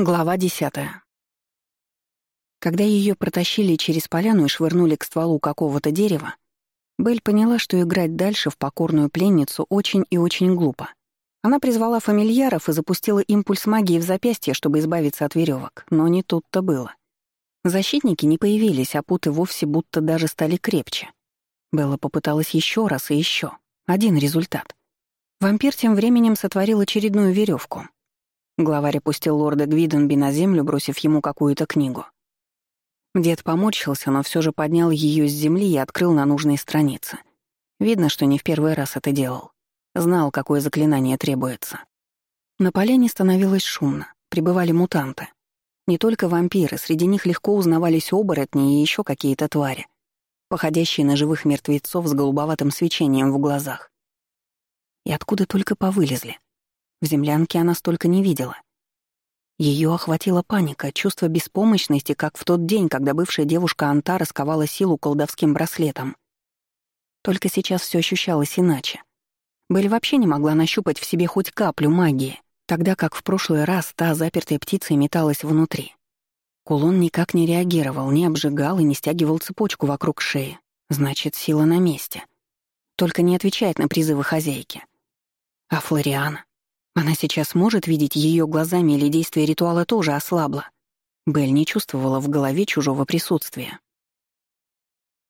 Глава десятая. Когда ее протащили через поляну и швырнули к стволу какого-то дерева, Белль поняла, что играть дальше в покорную пленницу очень и очень глупо. Она призвала фамильяров и запустила импульс магии в запястье, чтобы избавиться от веревок, но не тут-то было. Защитники не появились, а путы вовсе будто даже стали крепче. Белла попыталась еще раз и еще. Один результат. Вампир тем временем сотворил очередную веревку, Главарь опустил лорда Гвиденби на землю, бросив ему какую-то книгу. Дед поморщился, но все же поднял ее с земли и открыл на нужной странице. Видно, что не в первый раз это делал. Знал, какое заклинание требуется. На поляне становилось шумно, прибывали мутанты. Не только вампиры, среди них легко узнавались оборотни и еще какие-то твари, походящие на живых мертвецов с голубоватым свечением в глазах. И откуда только повылезли — в землянке она столько не видела. Ее охватила паника, чувство беспомощности, как в тот день, когда бывшая девушка Анта расковала силу колдовским браслетом. Только сейчас все ощущалось иначе. Белль вообще не могла нащупать в себе хоть каплю магии, тогда как в прошлый раз та запертая птица металась внутри. Кулон никак не реагировал, не обжигал и не стягивал цепочку вокруг шеи. Значит, сила на месте. Только не отвечает на призывы хозяйки. А Флориана? Она сейчас может видеть ее глазами или действие ритуала тоже ослабло. Белль не чувствовала в голове чужого присутствия.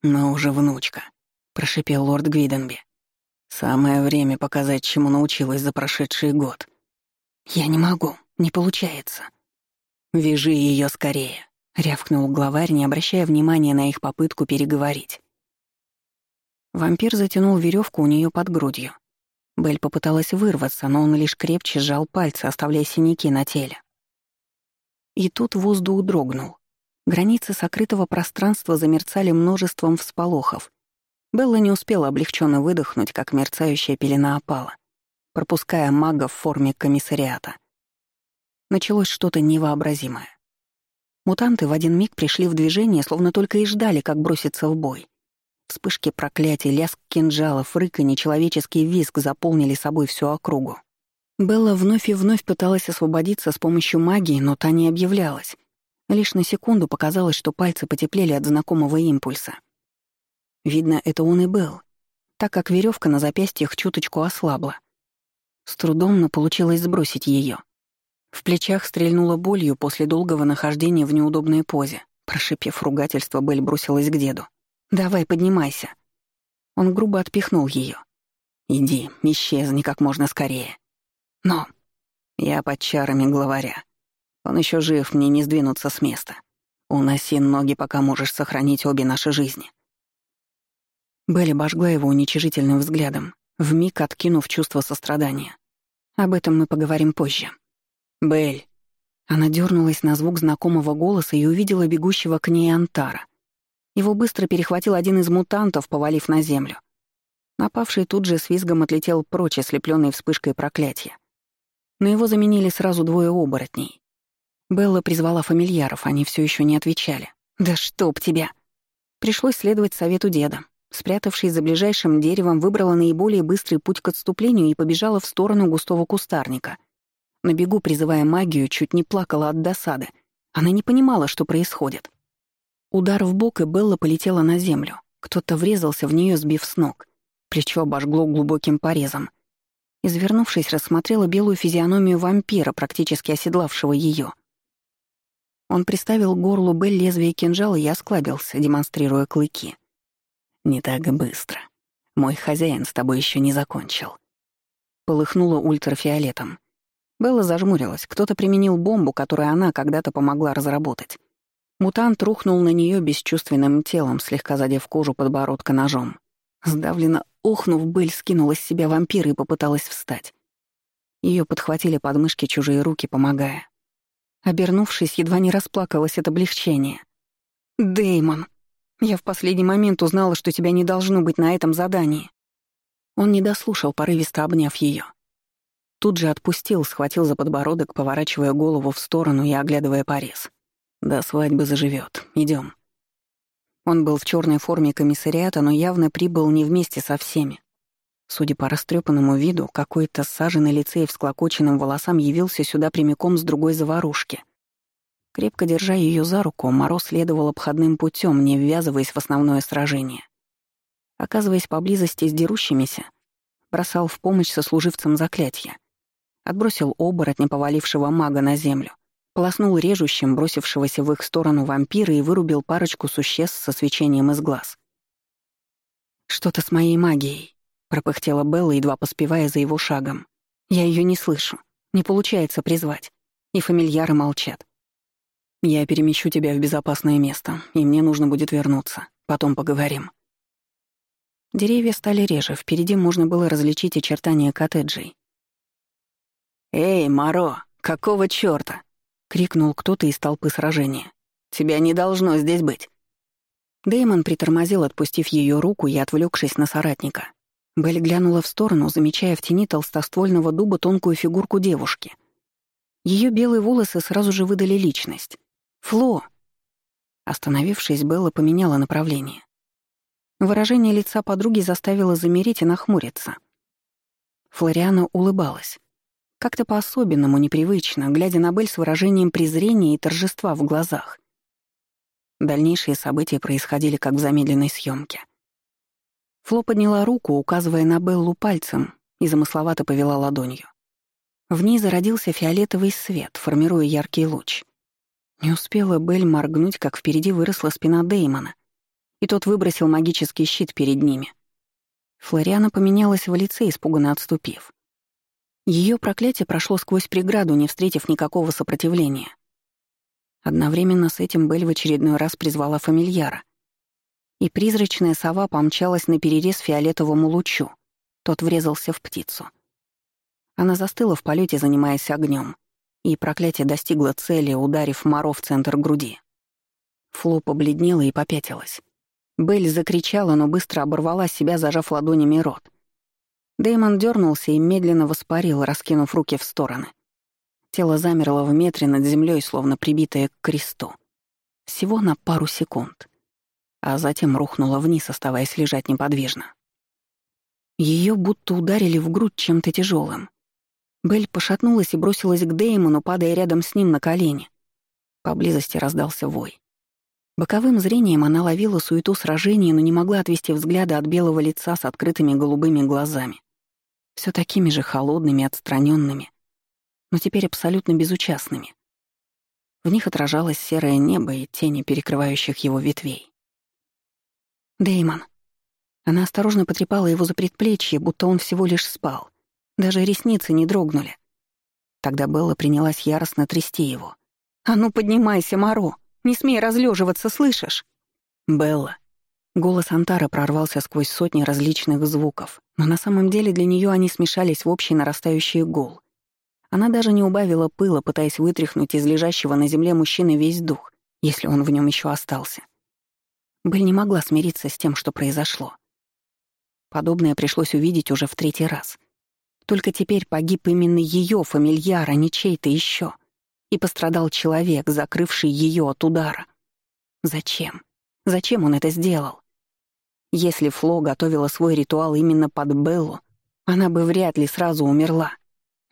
«Но уже внучка», — прошипел лорд Гвиденби. «Самое время показать, чему научилась за прошедший год». «Я не могу, не получается». «Вяжи ее скорее», — рявкнул главарь, не обращая внимания на их попытку переговорить. Вампир затянул веревку у нее под грудью. Белль попыталась вырваться, но он лишь крепче сжал пальцы, оставляя синяки на теле. И тут воздух дрогнул. Границы сокрытого пространства замерцали множеством всполохов. Белла не успела облегченно выдохнуть, как мерцающая пелена опала, пропуская мага в форме комиссариата. Началось что-то невообразимое. Мутанты в один миг пришли в движение, словно только и ждали, как броситься в бой. Вспышки проклятий, лязг кинжалов, рык и нечеловеческий визг заполнили собой всю округу. Белла вновь и вновь пыталась освободиться с помощью магии, но та не объявлялась. Лишь на секунду показалось, что пальцы потеплели от знакомого импульса. Видно, это он и был, так как веревка на запястьях чуточку ослабла. С трудом, но получилось сбросить ее. В плечах стрельнула болью после долгого нахождения в неудобной позе. Прошипев ругательство, Белль бросилась к деду. «Давай, поднимайся». Он грубо отпихнул ее. «Иди, исчезни как можно скорее». «Но...» «Я под чарами главаря. Он еще жив, мне не сдвинуться с места. Уноси ноги, пока можешь сохранить обе наши жизни». Белли обожгла его уничижительным взглядом, вмиг откинув чувство сострадания. Об этом мы поговорим позже. «Белль!» Она дернулась на звук знакомого голоса и увидела бегущего к ней Антара. Его быстро перехватил один из мутантов, повалив на землю. Напавший тут же с визгом отлетел прочь, ослепленный вспышкой проклятия. Но его заменили сразу двое оборотней. Белла призвала фамильяров, они все еще не отвечали. «Да чтоб тебя!» Пришлось следовать совету деда. Спрятавшись за ближайшим деревом, выбрала наиболее быстрый путь к отступлению и побежала в сторону густого кустарника. На бегу, призывая магию, чуть не плакала от досады. Она не понимала, что происходит. Удар в бок, и Белла полетела на землю. Кто-то врезался в нее, сбив с ног. Плечо обожгло глубоким порезом. Извернувшись, рассмотрела белую физиономию вампира, практически оседлавшего ее. Он приставил к горлу Белль лезвие кинжала и осклабился, демонстрируя клыки. «Не так быстро. Мой хозяин с тобой еще не закончил». Полыхнула ультрафиолетом. Белла зажмурилась. Кто-то применил бомбу, которую она когда-то помогла разработать. Мутант рухнул на нее бесчувственным телом, слегка задев кожу подбородка ножом. Сдавленно охнув, быль скинула с себя вампира и попыталась встать. Ее подхватили подмышки чужие руки, помогая. Обернувшись, едва не расплакалась от облегчения. Деймон, я в последний момент узнала, что тебя не должно быть на этом задании». Он не дослушал, порывисто обняв ее. Тут же отпустил, схватил за подбородок, поворачивая голову в сторону и оглядывая порез. До свадьбы заживет. Идем. Он был в черной форме комиссариата, но явно прибыл не вместе со всеми. Судя по растрепанному виду, какой-то саженный лицей и всклокоченным волосам явился сюда прямиком с другой заварушки. Крепко держа ее за руку, Моро следовал обходным путем, не ввязываясь в основное сражение. Оказываясь поблизости с дерущимися, бросал в помощь сослуживцам заклятия. Отбросил оборотня повалившего мага на землю, полоснул режущим бросившегося в их сторону вампира и вырубил парочку существ со свечением из глаз. «Что-то с моей магией», — пропыхтела Белла, едва поспевая за его шагом. «Я ее не слышу. Не получается призвать. И фамильяры молчат. Я перемещу тебя в безопасное место, и мне нужно будет вернуться. Потом поговорим». Деревья стали реже, впереди можно было различить очертания коттеджей. «Эй, Маро, какого чёрта?» — крикнул кто-то из толпы сражения. «Тебя не должно здесь быть!» Дэймон притормозил, отпустив ее руку и отвлекшись на соратника. Белль глянула в сторону, замечая в тени толстоствольного дуба тонкую фигурку девушки. Ее белые волосы сразу же выдали личность. «Фло!» Остановившись, Белла поменяла направление. Выражение лица подруги заставило замереть и нахмуриться. Флориана улыбалась. Как-то по-особенному, непривычно, глядя на Бель с выражением презрения и торжества в глазах. Дальнейшие события происходили как в замедленной съемке. Фло подняла руку, указывая на Беллу пальцем, и замысловато повела ладонью. В ней зародился фиолетовый свет, формируя яркий луч. Не успела Белль моргнуть, как впереди выросла спина Деймона, и тот выбросил магический щит перед ними. Флориана поменялась в лице, испуганно отступив. Ее проклятие прошло сквозь преграду, не встретив никакого сопротивления. Одновременно с этим Бель в очередной раз призвала фамильяра. И призрачная сова помчалась на перерез фиолетовому лучу. Тот врезался в птицу. Она застыла в полете, занимаясь огнем, и проклятие достигло цели, ударив Моро в центр груди. Фло побледнела и попятилась. Белль закричала, но быстро оборвала себя, зажав ладонями рот. Дэймон дернулся и медленно воспарил, раскинув руки в стороны. Тело замерло в метре над землей, словно прибитое к кресту. Всего на пару секунд. А затем рухнуло вниз, оставаясь лежать неподвижно. Ее будто ударили в грудь чем-то тяжелым. Белль пошатнулась и бросилась к Дэймону, падая рядом с ним на колени. Поблизости раздался вой. Боковым зрением она ловила суету сражения, но не могла отвести взгляда от белого лица с открытыми голубыми глазами. Все такими же холодными, отстраненными, но теперь абсолютно безучастными. В них отражалось серое небо и тени перекрывающих его ветвей. Деймон. Она осторожно потрепала его за предплечье, будто он всего лишь спал. Даже ресницы не дрогнули. Тогда Белла принялась яростно трясти его. «А ну, поднимайся, Маро! Не смей разлеживаться, слышишь?» «Белла». Голос Антара прорвался сквозь сотни различных звуков, но на самом деле для нее они смешались в общий нарастающий гул. Она даже не убавила пыла, пытаясь вытряхнуть из лежащего на земле мужчины весь дух, если он в нем еще остался. Белль не могла смириться с тем, что произошло. Подобное пришлось увидеть уже в третий раз. Только теперь погиб именно ее фамильяр, а не чей-то еще и пострадал человек, закрывший ее от удара. Зачем? Зачем он это сделал? Если Фло готовила свой ритуал именно под Беллу, она бы вряд ли сразу умерла.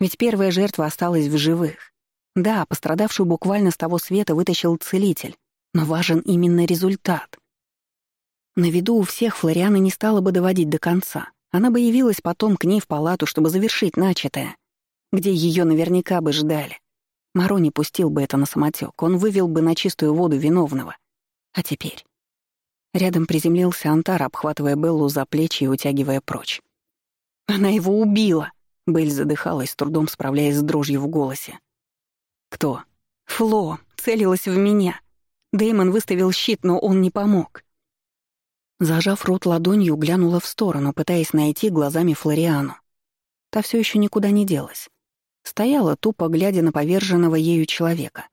Ведь первая жертва осталась в живых. Да, пострадавшую буквально с того света вытащил целитель, но важен именно результат. На виду у всех Флориана не стала бы доводить до конца. Она бы явилась потом к ней в палату, чтобы завершить начатое, где ее наверняка бы ждали. Маро не пустил бы это на самотек, он вывел бы на чистую воду виновного. А теперь? Рядом приземлился Антар, обхватывая Беллу за плечи и утягивая прочь. «Она его убила!» Белль задыхалась, с трудом справляясь с дрожью в голосе. «Кто?» «Фло. Целилась в меня. Дэймон выставил щит, но он не помог». Зажав рот ладонью, глянула в сторону, пытаясь найти глазами Флориану. Та все еще никуда не делась. Стояла, тупо глядя на поверженного ею человека.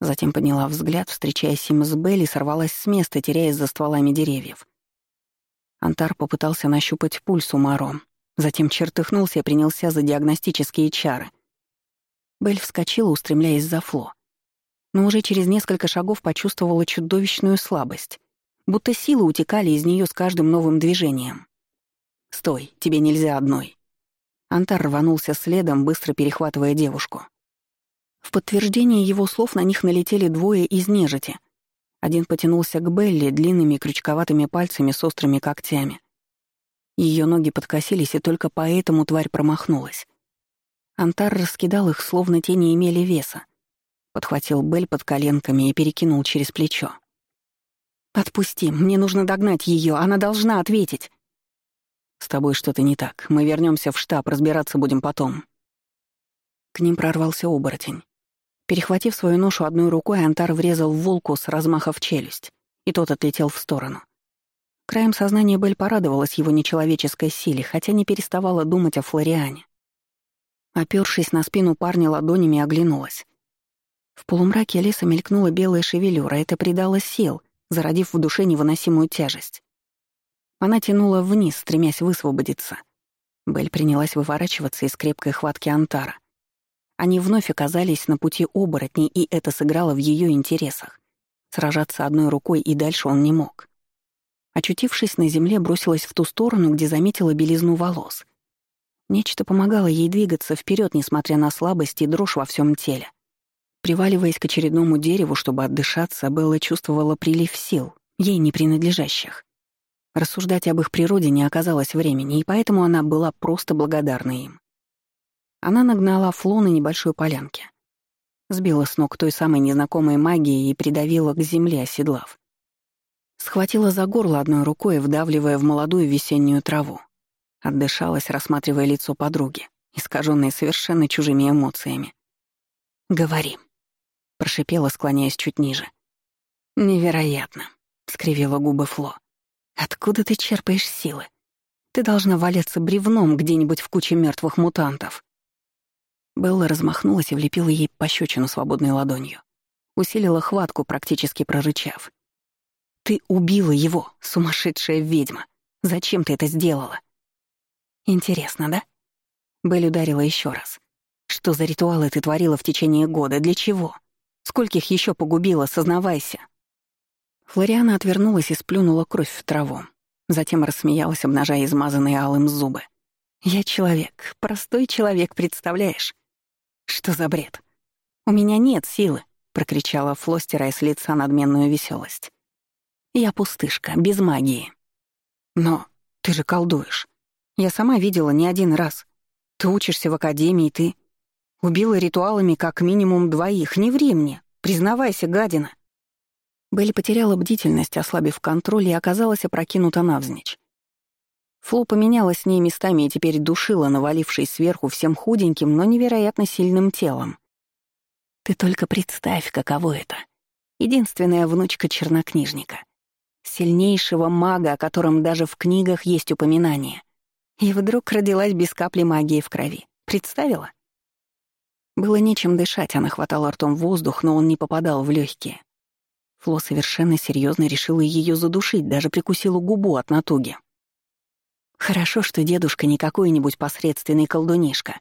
Затем подняла взгляд, встречаясь им с Белли, сорвалась с места, теряясь за стволами деревьев. Антар попытался нащупать пульс у Маро, затем чертыхнулся и принялся за диагностические чары. Белль вскочила, устремляясь за Фло. Но уже через несколько шагов почувствовала чудовищную слабость, будто силы утекали из нее с каждым новым движением. «Стой, тебе нельзя одной», Антар рванулся следом, быстро перехватывая девушку. В подтверждение его слов на них налетели двое из нежити. Один потянулся к Белли длинными крючковатыми пальцами с острыми когтями. Ее ноги подкосились, и только поэтому тварь промахнулась. Антар раскидал их, словно те не имели веса. Подхватил Бель под коленками и перекинул через плечо. «Отпусти, мне нужно догнать ее, она должна ответить». «С тобой что-то не так. Мы вернемся в штаб, разбираться будем потом». К ним прорвался оборотень. Перехватив свою ношу одной рукой, Антар врезал в волку с размаха в челюсть, и тот отлетел в сторону. Краем сознания Бель порадовалась его нечеловеческой силе, хотя не переставала думать о Флориане. Опёршись на спину парня ладонями, оглянулась. В полумраке леса мелькнула белая шевелюра, это придало сил, зародив в душе невыносимую тяжесть. Она тянула вниз, стремясь высвободиться. Бель принялась выворачиваться из крепкой хватки Антара. Они вновь оказались на пути оборотней, и это сыграло в ее интересах. Сражаться одной рукой и дальше он не мог. Очутившись на земле, бросилась в ту сторону, где заметила белизну волос. Нечто помогало ей двигаться вперед, несмотря на слабость и дрожь во всем теле. Приваливаясь к очередному дереву, чтобы отдышаться, Белла чувствовала прилив сил, ей не принадлежащих. Рассуждать об их природе не оказалось времени, и поэтому она была просто благодарна им. Она нагнала Фло на небольшой полянке. Сбила с ног той самой незнакомой магией и придавила к земле, оседлав. Схватила за горло одной рукой, вдавливая в молодую весеннюю траву. Отдышалась, рассматривая лицо подруги, искаженное совершенно чужими эмоциями. «Говори», — прошипела, склоняясь чуть ниже. «Невероятно», — скривила губы Фло. «Откуда ты черпаешь силы? Ты должна валяться бревном где-нибудь в куче мертвых мутантов». Белла размахнулась и влепила ей пощечину свободной ладонью. Усилила хватку, практически прорычав. Ты убила его, сумасшедшая ведьма. Зачем ты это сделала? Интересно, да? Белль ударила еще раз. Что за ритуалы ты творила в течение года? Для чего? Скольких еще погубила, сознавайся. Флориана отвернулась и сплюнула кровь в траву. Затем рассмеялась, обнажая измазанные алым зубы. «Я человек, простой человек, представляешь? Что за бред? У меня нет силы», — прокричала Фло, стирая с лица надменную веселость. Я пустышка, без магии. Но ты же колдуешь. Я сама видела не один раз. Ты учишься в академии, ты... Убила ритуалами как минимум двоих. Не ври мне. Признавайся, гадина. Белли потеряла бдительность, ослабив контроль, и оказалась опрокинута навзничь. Фло поменялась с ней местами и теперь душила, навалившись сверху всем худеньким, но невероятно сильным телом. Ты только представь, каково это. Единственная внучка чернокнижника — сильнейшего мага, о котором даже в книгах есть упоминание. И вдруг родилась без капли магии в крови. Представила? Было нечем дышать, она хватала ртом воздух, но он не попадал в легкие. Фло совершенно серьезно решила ее задушить, даже прикусила губу от натуги. Хорошо, что дедушка не какой-нибудь посредственный колдунишка.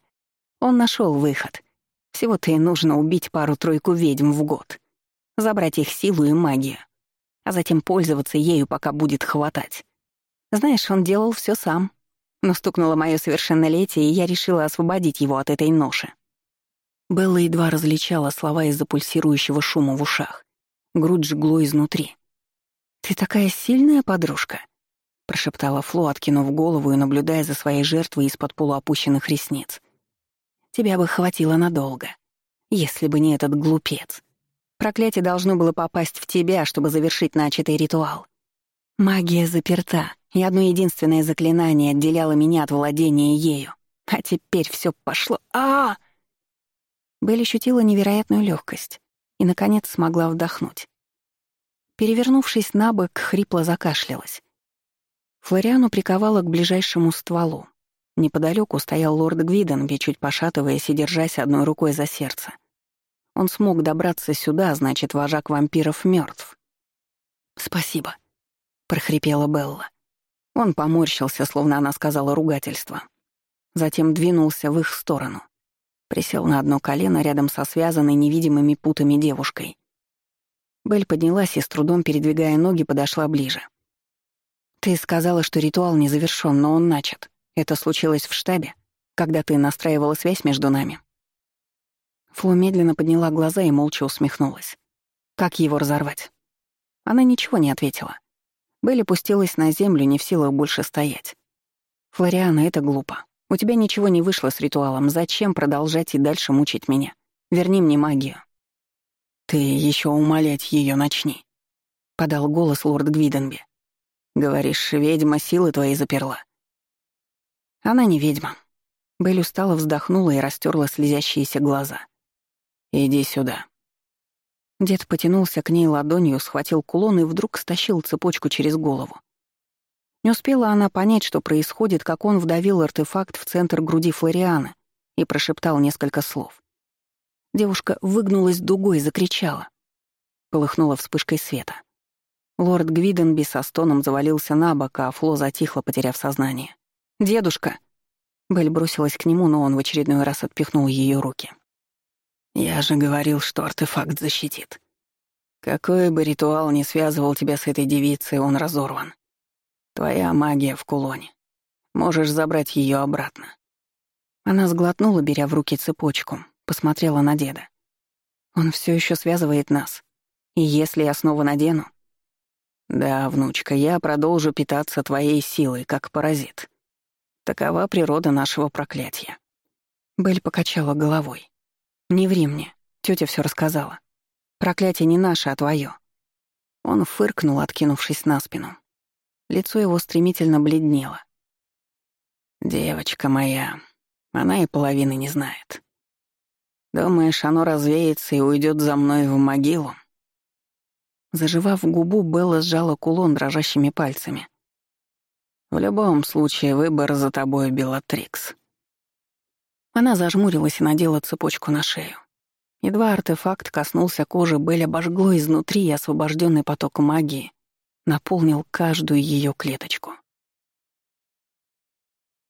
Он нашел выход. Всего-то и нужно убить пару-тройку ведьм в год. Забрать их силу и магию а затем пользоваться ею, пока будет хватать. Знаешь, он делал все сам. Но стукнуло мое совершеннолетие, и я решила освободить его от этой ноши. Белла едва различала слова из-за пульсирующего шума в ушах. Грудь жгло изнутри. «Ты такая сильная подружка», — прошептала Фло, откинув голову и наблюдая за своей жертвой из-под полуопущенных ресниц. «Тебя бы хватило надолго, если бы не этот глупец. Проклятие должно было попасть в тебя, чтобы завершить начатый ритуал. Магия заперта, и одно единственное заклинание отделяло меня от владения ею. А теперь все пошло. А! Белль ощутила невероятную легкость и, наконец, смогла вдохнуть. Перевернувшись на бок, хрипло закашлялась. Флориану приковала к ближайшему стволу. Неподалеку стоял лорд Гвиденби, чуть пошатываясь и держась одной рукой за сердце. Он смог добраться сюда, значит, вожак вампиров мертв. «Спасибо», — прохрипела Белла. Он поморщился, словно она сказала ругательство. Затем двинулся в их сторону. Присел на одно колено рядом со связанной невидимыми путами девушкой. Белль поднялась и, с трудом передвигая ноги, подошла ближе. «Ты сказала, что ритуал не завершён, но он начат. Это случилось в штабе, когда ты настраивала связь между нами?» Фло медленно подняла глаза и молча усмехнулась. Как его разорвать? Она ничего не ответила. Белли пустилась на землю, не в силах больше стоять. «Флориана, это глупо. У тебя ничего не вышло с ритуалом. Зачем продолжать и дальше мучить меня? Верни мне магию». «Ты еще умолять ее начни», — подал голос лорд Гвиденби. «Говоришь, ведьма силы твои заперла». Она не ведьма. Белль устало вздохнула и растерла слезящиеся глаза. «Иди сюда». Дед потянулся к ней ладонью, схватил кулон и вдруг стащил цепочку через голову. Не успела она понять, что происходит, как он вдавил артефакт в центр груди Флориана и прошептал несколько слов. Девушка выгнулась дугой и закричала. Полыхнула вспышкой света. Лорд Гвиденби со стоном завалился на бок, а Фло затихла, потеряв сознание. «Дедушка!» Белль бросилась к нему, но он в очередной раз отпихнул ее руки. «Я же говорил, что артефакт защитит. Какой бы ритуал ни связывал тебя с этой девицей, он разорван. Твоя магия в кулоне. Можешь забрать ее обратно». Она сглотнула, беря в руки цепочку, посмотрела на деда. «Он все еще связывает нас. И если я снова надену...» «Да, внучка, я продолжу питаться твоей силой, как паразит. Такова природа нашего проклятия». Бель покачала головой. «Не ври мне. Тётя всё рассказала. Проклятие не наше, а твоё». Он фыркнул, откинувшись на спину. Лицо его стремительно бледнело. «Девочка моя, она и половины не знает. Думаешь, оно развеется и уйдет за мной в могилу?» Заживав губу, Белла сжала кулон дрожащими пальцами. «В любом случае, выбор за тобой, Белатрикс». Она зажмурилась и надела цепочку на шею. Едва артефакт коснулся кожи, Белль обожгло изнутри, и освобожденный поток магии наполнил каждую ее клеточку.